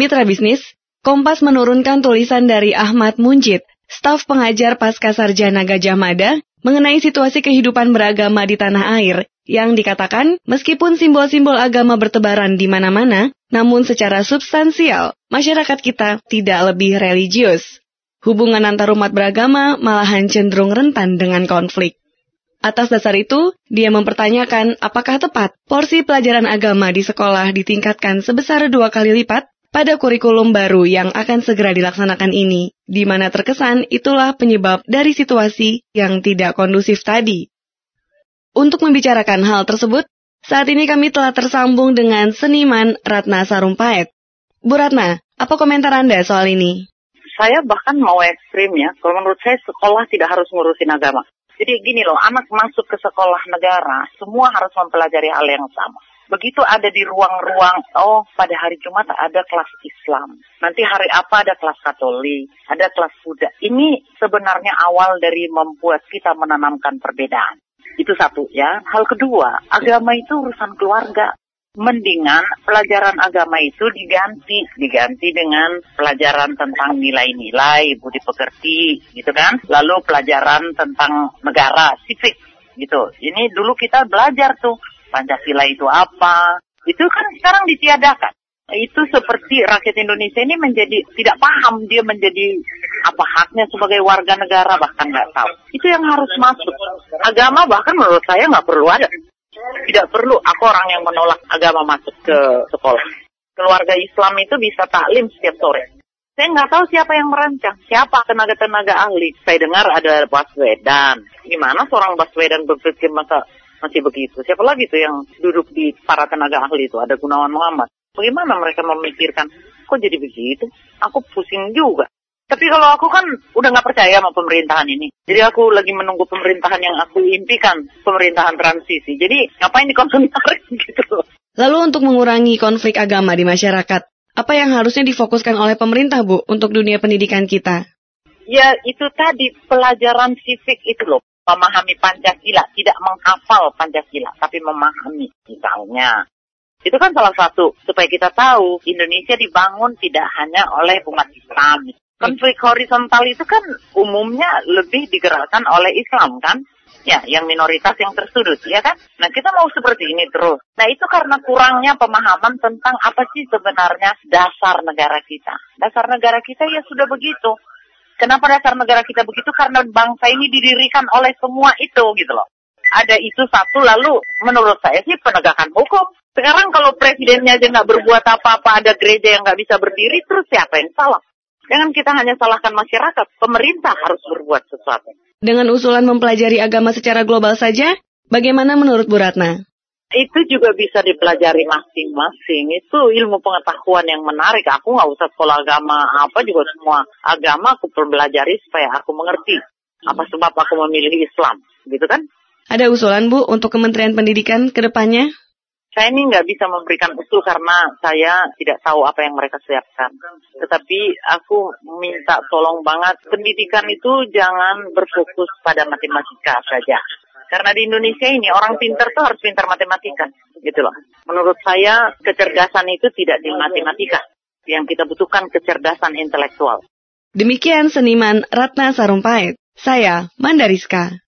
Mitra bisnis, Kompas menurunkan tulisan dari Ahmad Munjid, staf pengajar Pasca Sarjana Gajah Mada, mengenai situasi kehidupan beragama di tanah air, yang dikatakan meskipun simbol-simbol agama bertebaran di mana-mana, namun secara substansial, masyarakat kita tidak lebih religius. Hubungan antar umat beragama malahan cenderung rentan dengan konflik. Atas dasar itu, dia mempertanyakan apakah tepat porsi pelajaran agama di sekolah ditingkatkan sebesar dua kali lipat pada kurikulum baru yang akan segera dilaksanakan ini, di mana terkesan itulah penyebab dari situasi yang tidak kondusif tadi. Untuk membicarakan hal tersebut, saat ini kami telah tersambung dengan seniman Ratna Sarumpait. Bu Ratna, apa komentar Anda soal ini? Saya bahkan mau ekstrim ya, kalau menurut saya sekolah tidak harus ngurusin agama. Jadi gini loh, anak masuk ke sekolah negara, semua harus mempelajari hal yang sama. Begitu ada di ruang-ruang, oh pada hari Jumat ada kelas Islam. Nanti hari apa ada kelas Katolik, ada kelas Buddha. Ini sebenarnya awal dari membuat kita menanamkan perbedaan. Itu satu ya. Hal kedua, agama itu urusan keluarga mendingan pelajaran agama itu diganti diganti dengan pelajaran tentang nilai-nilai budi pekerti gitu kan lalu pelajaran tentang negara sipik gitu ini dulu kita belajar tuh pancasila itu apa itu kan sekarang ditiadakan itu seperti rakyat Indonesia ini menjadi tidak paham dia menjadi apa haknya sebagai warga negara bahkan nggak tahu itu yang harus masuk agama bahkan menurut saya nggak perlu ada tidak perlu aku orang yang menolak agama masuk ke sekolah. Keluarga Islam itu bisa taklim setiap sore. Saya nggak tahu siapa yang merancang, siapa tenaga-tenaga ahli. Saya dengar ada Baswedan. Gimana seorang Baswedan berpikir masa masih begitu? Siapa lagi tuh yang duduk di para tenaga ahli itu? Ada Gunawan Muhammad. Bagaimana mereka memikirkan, kok jadi begitu? Aku pusing juga. Tapi kalau aku kan udah nggak percaya sama pemerintahan ini. Jadi aku lagi menunggu pemerintahan yang aku impikan, pemerintahan transisi. Jadi ngapain dikomentari gitu Lalu untuk mengurangi konflik agama di masyarakat, apa yang harusnya difokuskan oleh pemerintah, Bu, untuk dunia pendidikan kita? Ya, itu tadi pelajaran civic itu loh. Memahami Pancasila, tidak menghafal Pancasila, tapi memahami misalnya. Itu kan salah satu supaya kita tahu Indonesia dibangun tidak hanya oleh umat Islam, konflik horizontal itu kan umumnya lebih digerakkan oleh Islam kan? Ya, yang minoritas yang tersudut, ya kan? Nah, kita mau seperti ini terus. Nah, itu karena kurangnya pemahaman tentang apa sih sebenarnya dasar negara kita. Dasar negara kita ya sudah begitu. Kenapa dasar negara kita begitu? Karena bangsa ini didirikan oleh semua itu, gitu loh. Ada itu satu, lalu menurut saya sih penegakan hukum. Sekarang kalau presidennya aja nggak berbuat apa-apa, ada gereja yang nggak bisa berdiri, terus siapa yang salah? Jangan kita hanya salahkan masyarakat, pemerintah harus berbuat sesuatu. Dengan usulan mempelajari agama secara global saja, bagaimana menurut Bu Ratna? Itu juga bisa dipelajari masing-masing. Itu ilmu pengetahuan yang menarik. Aku nggak usah sekolah agama apa juga semua agama aku pelajari supaya aku mengerti. Apa sebab aku memilih Islam, gitu kan? Ada usulan Bu untuk Kementerian Pendidikan ke depannya? Saya ini nggak bisa memberikan usul karena saya tidak tahu apa yang mereka siapkan. Tetapi aku minta tolong banget pendidikan itu jangan berfokus pada matematika saja. Karena di Indonesia ini orang pintar tuh harus pintar matematika, gitu loh. Menurut saya kecerdasan itu tidak di matematika. Yang kita butuhkan kecerdasan intelektual. Demikian seniman Ratna Sarumpait. Saya Mandariska.